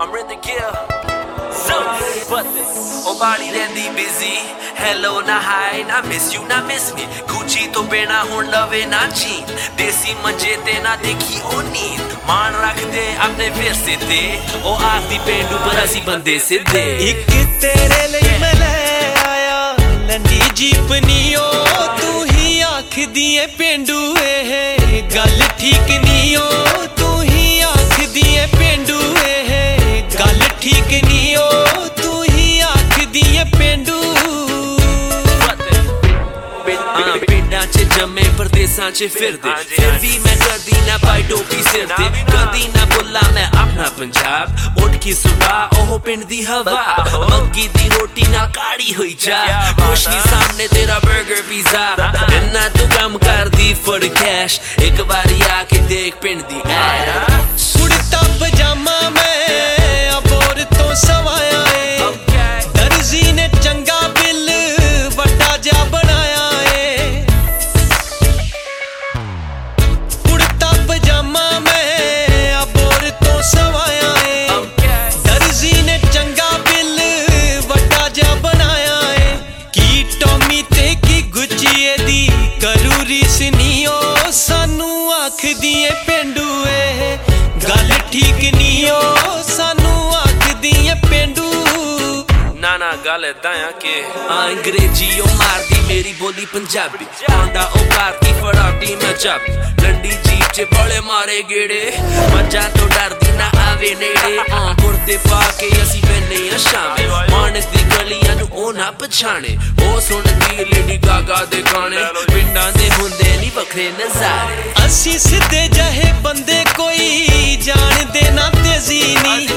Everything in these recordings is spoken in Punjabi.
Rhythm kill. ਉਹ ਬਾੜੀ ਰਹਿੰਦੀ ਬਿਜ਼ੀ ਹੈਲੋ ਨਾ ਹਾਈ ਨਾ ਮਿਸ ਯੂ ਨਾ ਮਿਸ ਮੀ ਗੁੱਚੀ ਤੋਂ ਬਿਨਾ ਹੁਣ ਲਵੇ ਨਾ ਚੀ ਦੇਸੀ ਮੰਜੇ ਤੇ ਨਾ ਦੇਖੀ ਉਹ ਨੀਂਦ। ਮਾਣ ਰੱਖਦੇ ਆਪਣੇ ਵਿਰਸੇ ਤੇ ਉਹ ਆਖਦੀ ਪੇਂਡੂ, ਪਰ ਅਸੀਂ ਬੰਦੇ ਸਿੱਧੇ। ਇੱਕ ਤੇਰੇ ਲਈ ਮੈਂ ਲੈ ਆਇਆ। ਲੰਡੀ ਜੀਪ ਨੀ ਤੂੰ ਹੀ ਆਖਦੀ ਏ ਪਿੰਡੂ ਇਹ। ਗੱਲ ਠੀਕ ਨੀ ਓ ਪਰਦੇਸਾਂ 'ਚ ਫਿਰਦੇ। ਫਿਰ ਵੀ ਮੈਂ ਕਦੀ ਨਾ ਪਾਈ ਟੋਪੀ ਸਿਰ ਤੇ। ਕਦੀ ਨਾ ਬੁੱਲਾ ਮੈਂ ਆਪਣਾ ਪੰਜਾਬ। ਉੱਠ ਕੇ ਸੁਣਾ ਉਹ ਪਿੰਡ ਦੀ ਹਵਾ। ਮੱਕੀ ਦੀ ਰੋਟੀ ਨਾਲ ਕਾੜੀ ਹੋਈ ਜਾ ਕੁਛ ਨਹੀਂ ਸਾਹਮਣੇ ਤੇਰਾ 버ਗਰ ਪੀਜ਼ਾ ਇੰਨਾ ਤੂੰ ਕੰਮ ਕਰਦੀ ਫੜ ਕੈਸ਼ ਇੱਕ ਵਾਰੀ ਆ ਕੇ ਦੇਖ ਪਿੰਡ ਦੀ ਰੀਸ ਨੀ ਓ, ਸਾਨੂੰ ਆਖਦੀ ਏ ਪਿੰਡੂ ਏ ਗੱਲ ਠੀਕ ਨੀ ਓ, ਸਾਨੂੰ ਆਖਦੀ ਏ ਪਿੰਡੂ। ਨਾ ਨਾ, ਗੱਲ ਏਦਾਂ ਆ ਕਿ ਆ ਅੰਗਰੇਜ਼ੀ ਉਹ ਮਾਰਦੀ, ਮੇਰੀ ਬੋਲੀ ਪੰਜਾਬੀ। ਆਂਦਾ ਉਹ ਕਰਦੀ ਫੜਾਟੀ ਮੈਂ ਚਾਬੀ। ਲੰਡੀ ਜੀਪ 'ਚ ਬੜੇ ਮਾਰੇ ਗੇੜੇ। ਮੱਝਾਂ ਤੋਂ ਡਰਦੀ ਨਾ ਆਵੇ ਨੇੜੇ। ਆ ਤੇ ਪਾ ਕੇ ਅਸੀਂ ਬੈਨੇ ਆ ਸ਼ਾਮੇ। ਮਾਨਸ ਦੀ ਗਲੀਆਂ ਨੂੰ ਉਹ ਨਾ ਪਛਾਣੇ। ਉਹ ਸੁਣਦੀ ਲੇਡੀ ਗਾਗਾ ਦੇ ਗਾਣੇ। ਪਿੰਡਾਂ ਦੇ ਹੁੰਦੇ ਨਹੀਂ ਵੱਖਰੇ ਨਜ਼ਾਰੇ। ਅਸੀਂ ਸਿੱਧੇ ਜਹੇ ਬੰਦੇ ਕੋਈ ਜਾਣਦੇ ਨਾ ਤੇਜ਼ੀ ਨਹੀਂ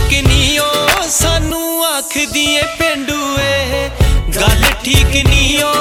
ਠੀਕ ਨਹੀਂ ਓ ਸਾਨੂੰ ਆਖਦੀ ਏ ਪਿੰਡੂ ਏ। ਗੱਲ ਠੀਕ ਨਹੀਂ ਓ